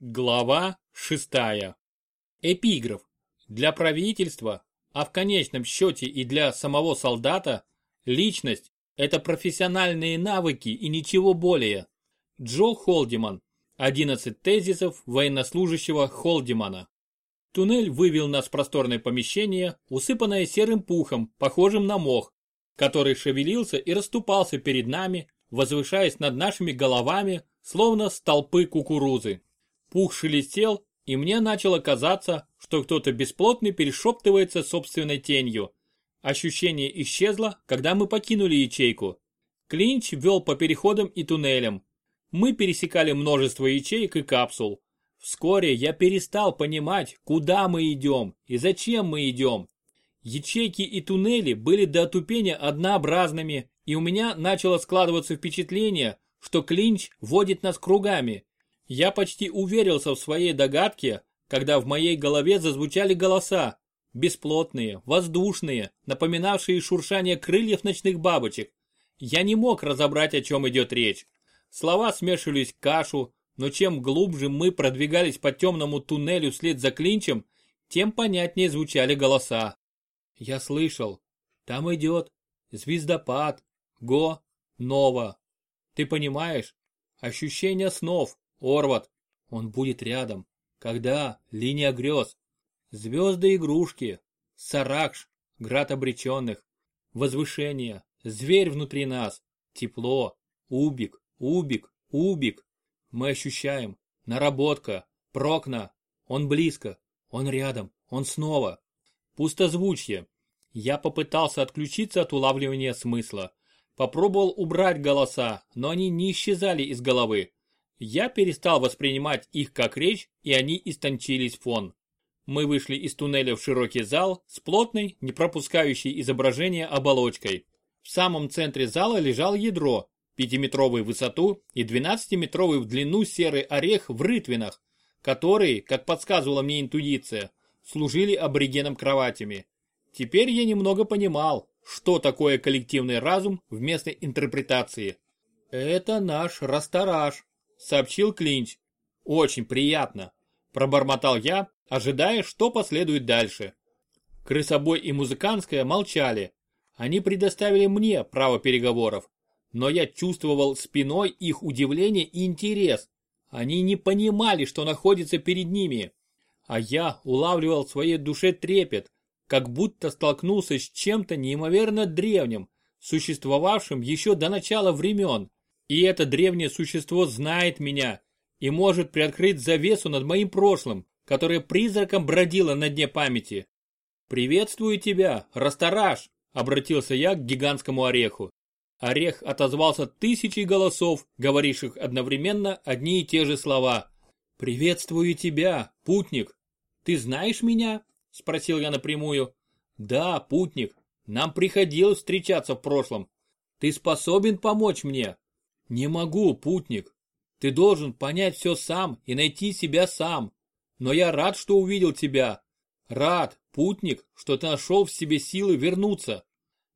Глава 6. Эпиграф. Для правительства, а в конечном счете и для самого солдата, личность – это профессиональные навыки и ничего более. Джо Холдиман. 11 тезисов военнослужащего Холдимана. Туннель вывел нас в просторное помещение, усыпанное серым пухом, похожим на мох, который шевелился и расступался перед нами, возвышаясь над нашими головами, словно столпы кукурузы. Пух шелестел, и мне начало казаться, что кто-то бесплотный перешептывается собственной тенью. Ощущение исчезло, когда мы покинули ячейку. Клинч вел по переходам и туннелям. Мы пересекали множество ячеек и капсул. Вскоре я перестал понимать, куда мы идем и зачем мы идем. Ячейки и туннели были до отупения однообразными, и у меня начало складываться впечатление, что Клинч водит нас кругами, я почти уверился в своей догадке, когда в моей голове зазвучали голоса, бесплотные, воздушные, напоминавшие шуршание крыльев ночных бабочек. Я не мог разобрать, о чем идет речь. Слова смешивались в кашу, но чем глубже мы продвигались по темному туннелю вслед за клинчем, тем понятнее звучали голоса. Я слышал. Там идет. Звездопад. Го. Нова. Ты понимаешь? Ощущение снов. Орват, он будет рядом. Когда? Линия грез. Звезды-игрушки. Саракш, град обреченных. Возвышение. Зверь внутри нас. Тепло. Убик, убик, убик. Мы ощущаем. Наработка. Прокна. Он близко. Он рядом. Он снова. Пустозвучье. Я попытался отключиться от улавливания смысла. Попробовал убрать голоса, но они не исчезали из головы. Я перестал воспринимать их как речь, и они истончились фон. Мы вышли из туннеля в широкий зал с плотной, не пропускающей изображение оболочкой. В самом центре зала лежал ядро, 5-метровой в высоту и 12-метровый в длину серый орех в рытвинах, которые, как подсказывала мне интуиция, служили аборигенам кроватями. Теперь я немного понимал, что такое коллективный разум вместо интерпретации. Это наш растораж, сообщил Клинч. Очень приятно, пробормотал я, ожидая, что последует дальше. Крысобой и Музыканская молчали. Они предоставили мне право переговоров, но я чувствовал спиной их удивление и интерес. Они не понимали, что находится перед ними. А я улавливал в своей душе трепет, как будто столкнулся с чем-то неимоверно древним, существовавшим еще до начала времен. И это древнее существо знает меня и может приоткрыть завесу над моим прошлым, которое призраком бродило на дне памяти. «Приветствую тебя, Растараш!» – обратился я к гигантскому ореху. Орех отозвался тысячей голосов, говоривших одновременно одни и те же слова. «Приветствую тебя, путник! Ты знаешь меня?» – спросил я напрямую. «Да, путник, нам приходилось встречаться в прошлом. Ты способен помочь мне?» «Не могу, путник. Ты должен понять все сам и найти себя сам. Но я рад, что увидел тебя. Рад, путник, что ты нашел в себе силы вернуться».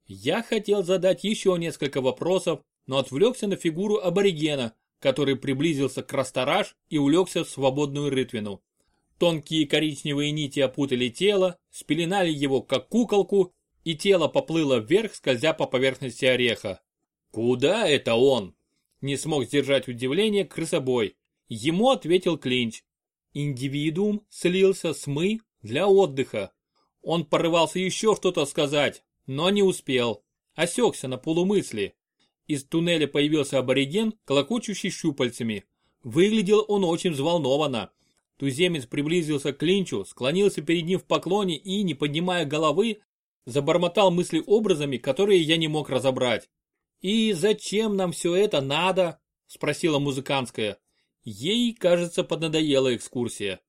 Я хотел задать еще несколько вопросов, но отвлекся на фигуру аборигена, который приблизился к Растараж и улегся в свободную рытвину. Тонкие коричневые нити опутали тело, спеленали его как куколку, и тело поплыло вверх, скользя по поверхности ореха. «Куда это он?» Не смог сдержать удивление крысобой. Ему ответил Клинч. Индивидуум слился с мы для отдыха. Он порывался еще что-то сказать, но не успел. Осекся на полумысли. Из туннеля появился абориген, колокочущий щупальцами. Выглядел он очень взволнованно. Туземец приблизился к Клинчу, склонился перед ним в поклоне и, не поднимая головы, забормотал мысли образами, которые я не мог разобрать. «И зачем нам все это надо?» – спросила музыкантская. Ей, кажется, поднадоела экскурсия.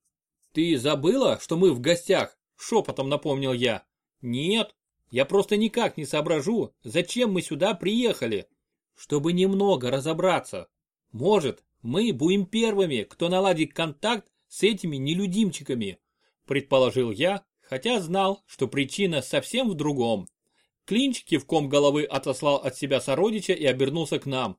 «Ты забыла, что мы в гостях?» – шепотом напомнил я. «Нет, я просто никак не соображу, зачем мы сюда приехали. Чтобы немного разобраться. Может, мы будем первыми, кто наладит контакт с этими нелюдимчиками», – предположил я, хотя знал, что причина совсем в другом. Клинч кивком головы отослал от себя сородича и обернулся к нам.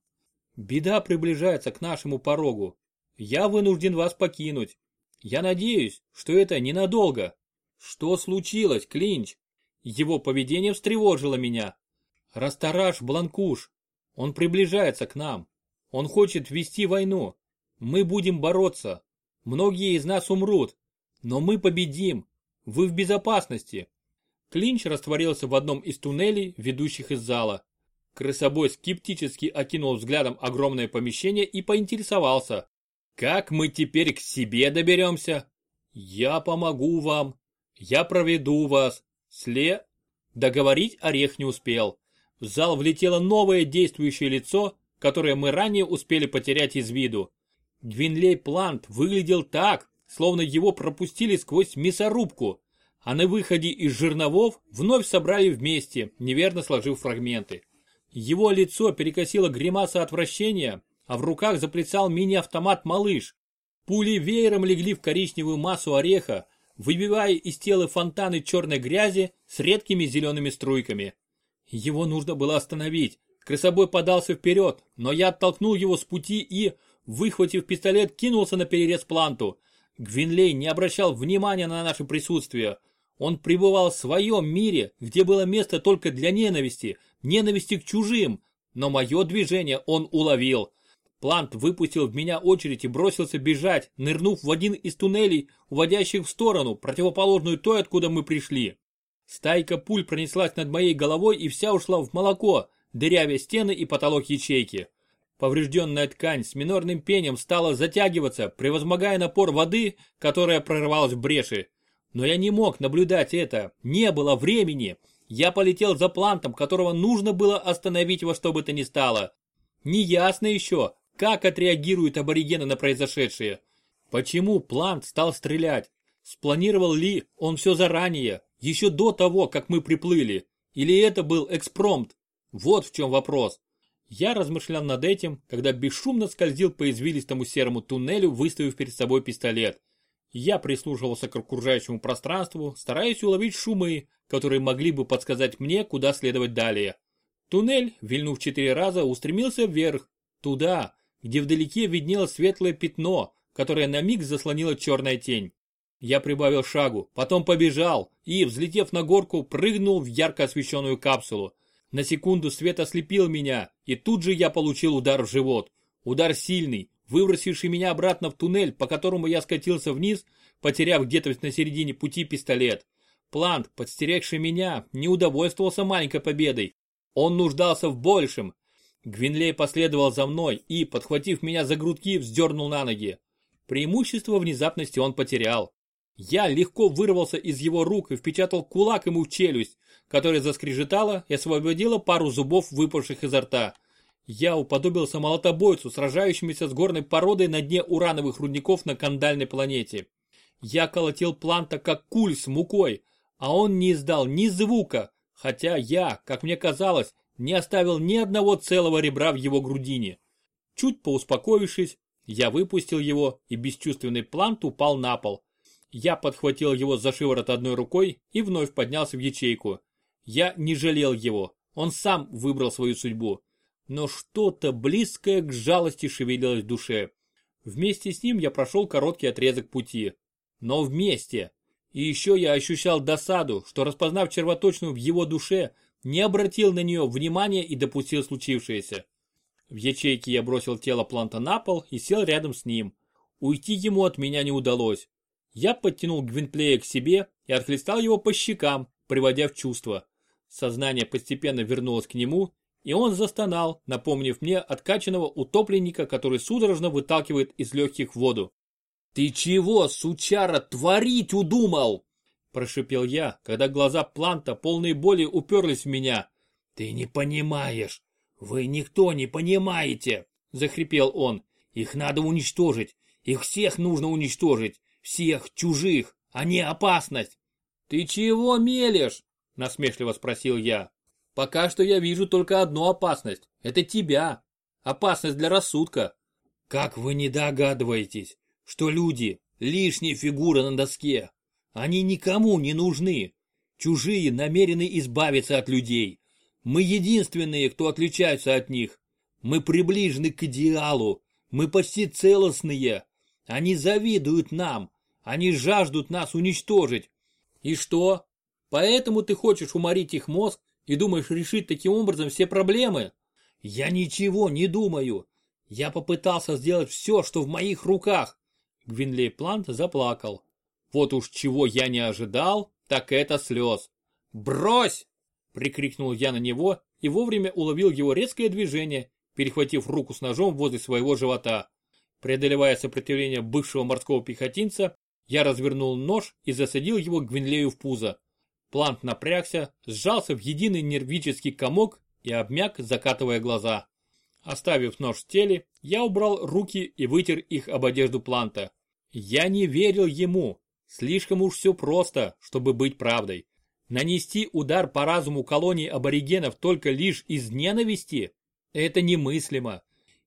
Беда приближается к нашему порогу. Я вынужден вас покинуть. Я надеюсь, что это ненадолго. Что случилось, Клинч? Его поведение встревожило меня. Растараш Бланкуш. Он приближается к нам. Он хочет вести войну. Мы будем бороться. Многие из нас умрут. Но мы победим. Вы в безопасности. Клинч растворился в одном из туннелей, ведущих из зала. Крысобой скептически окинул взглядом огромное помещение и поинтересовался. Как мы теперь к себе доберемся? Я помогу вам. Я проведу вас. Сле... Договорить Орех не успел. В зал влетело новое действующее лицо, которое мы ранее успели потерять из виду. Гвинлей Плант выглядел так, словно его пропустили сквозь мясорубку, а на выходе из жерновов вновь собрали вместе, неверно сложив фрагменты. Его лицо перекосило гримаса отвращения, а в руках заплясал мини-автомат «Малыш». Пули веером легли в коричневую массу ореха, выбивая из тела фонтаны черной грязи с редкими зелеными струйками. Его нужно было остановить. Крысобой подался вперед, но я оттолкнул его с пути и, выхватив пистолет, кинулся на перерез планту. Гвинлей не обращал внимания на наше присутствие. Он пребывал в своем мире, где было место только для ненависти, ненависти к чужим, но мое движение он уловил. Плант выпустил в меня очередь и бросился бежать, нырнув в один из туннелей, уводящих в сторону, противоположную той, откуда мы пришли. Стайка пуль пронеслась над моей головой и вся ушла в молоко, дырявя стены и потолок ячейки. Поврежденная ткань с минорным пением стала затягиваться, превозмогая напор воды, которая прорывалась в бреши. Но я не мог наблюдать это, не было времени. Я полетел за плантом, которого нужно было остановить во что бы то ни стало. Неясно еще, как отреагируют аборигены на произошедшее. Почему плант стал стрелять? Спланировал ли он все заранее, еще до того, как мы приплыли? Или это был экспромт? Вот в чем вопрос. Я размышлял над этим, когда бесшумно скользил по извилистому серому туннелю, выставив перед собой пистолет. Я прислушивался к окружающему пространству, стараясь уловить шумы, которые могли бы подсказать мне, куда следовать далее. Туннель, вильнув четыре раза, устремился вверх, туда, где вдалеке виднелось светлое пятно, которое на миг заслонило черная тень. Я прибавил шагу, потом побежал и, взлетев на горку, прыгнул в ярко освещенную капсулу. На секунду свет ослепил меня, и тут же я получил удар в живот. Удар сильный, выбросивший меня обратно в туннель, по которому я скатился вниз, потеряв где-то на середине пути пистолет. Плант, подстерегший меня, не удовольствовался маленькой победой. Он нуждался в большем. Гвинлей последовал за мной и, подхватив меня за грудки, вздернул на ноги. Преимущество внезапности он потерял. Я легко вырвался из его рук и впечатал кулак ему в челюсть, которая заскрежетала и освободила пару зубов, выпавших изо рта. Я уподобился молотобойцу, сражающемуся с горной породой на дне урановых рудников на кандальной планете. Я колотил планта как куль с мукой, а он не издал ни звука, хотя я, как мне казалось, не оставил ни одного целого ребра в его грудине. Чуть поуспокоившись, я выпустил его, и бесчувственный плант упал на пол, я подхватил его за шиворот одной рукой и вновь поднялся в ячейку. Я не жалел его, он сам выбрал свою судьбу. Но что-то близкое к жалости шевелилось в душе. Вместе с ним я прошел короткий отрезок пути. Но вместе. И еще я ощущал досаду, что распознав червоточину в его душе, не обратил на нее внимания и допустил случившееся. В ячейке я бросил тело планта на пол и сел рядом с ним. Уйти ему от меня не удалось. Я подтянул Гвинплея к себе и отхлестал его по щекам, приводя в чувство. Сознание постепенно вернулось к нему, и он застонал, напомнив мне откачанного утопленника, который судорожно выталкивает из легких воду. «Ты чего, сучара, творить удумал?» Прошипел я, когда глаза Планта полные боли уперлись в меня. «Ты не понимаешь! Вы никто не понимаете!» Захрипел он. «Их надо уничтожить! Их всех нужно уничтожить! Всех чужих, а не опасность. Ты чего мелешь? Насмешливо спросил я. Пока что я вижу только одну опасность. Это тебя. Опасность для рассудка. Как вы не догадываетесь, что люди – лишние фигуры на доске? Они никому не нужны. Чужие намерены избавиться от людей. Мы единственные, кто отличаются от них. Мы приближены к идеалу. Мы почти целостные. Они завидуют нам. Они жаждут нас уничтожить. И что? Поэтому ты хочешь уморить их мозг и думаешь решить таким образом все проблемы? Я ничего не думаю. Я попытался сделать все, что в моих руках. Гвинлей Плант заплакал. Вот уж чего я не ожидал, так это слез. «Брось!» – прикрикнул я на него и вовремя уловил его резкое движение, перехватив руку с ножом возле своего живота. Преодолевая сопротивление бывшего морского пехотинца, я развернул нож и засадил его Гвинлею в пузо. Плант напрягся, сжался в единый нервический комок и обмяк, закатывая глаза. Оставив нож в теле, я убрал руки и вытер их об одежду Планта. Я не верил ему. Слишком уж все просто, чтобы быть правдой. Нанести удар по разуму колонии аборигенов только лишь из ненависти – это немыслимо.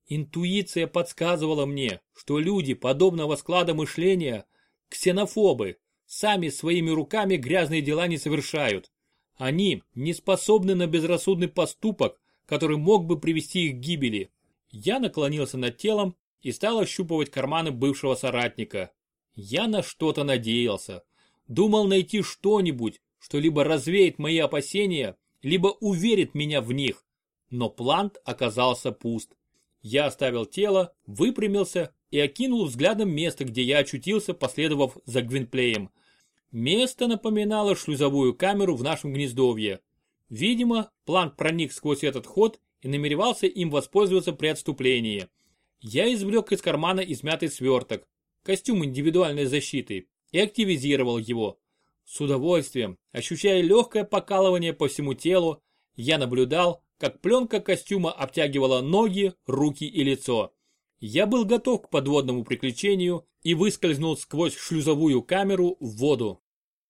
Интуиция подсказывала мне, что люди подобного склада мышления – ксенофобы, сами своими руками грязные дела не совершают. Они не способны на безрассудный поступок, который мог бы привести их к гибели. Я наклонился над телом и стал ощупывать карманы бывшего соратника. Я на что-то надеялся. Думал найти что-нибудь, что либо развеет мои опасения, либо уверит меня в них. Но плант оказался пуст. Я оставил тело, выпрямился и окинул взглядом место, где я очутился, последовав за Гвинплеем. Место напоминало шлюзовую камеру в нашем гнездовье. Видимо, плант проник сквозь этот ход и намеревался им воспользоваться при отступлении. Я извлек из кармана измятый сверток, костюм индивидуальной защиты, и активизировал его. С удовольствием, ощущая легкое покалывание по всему телу, я наблюдал, как пленка костюма обтягивала ноги, руки и лицо. Я был готов к подводному приключению и выскользнул сквозь шлюзовую камеру в воду.